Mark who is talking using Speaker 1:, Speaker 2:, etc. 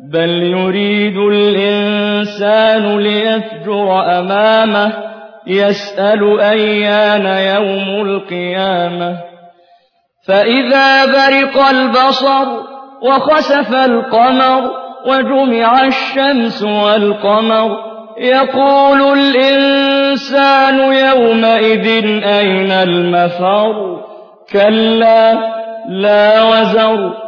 Speaker 1: بل يريد الإنسان ليفجر أمامه يسأل أيان يوم القيامة. فإذا برق البصر وخسف القمر وجمع الشمس والقمر يقول الإنسان يومئذ أين المفر؟ كلا لا وزر.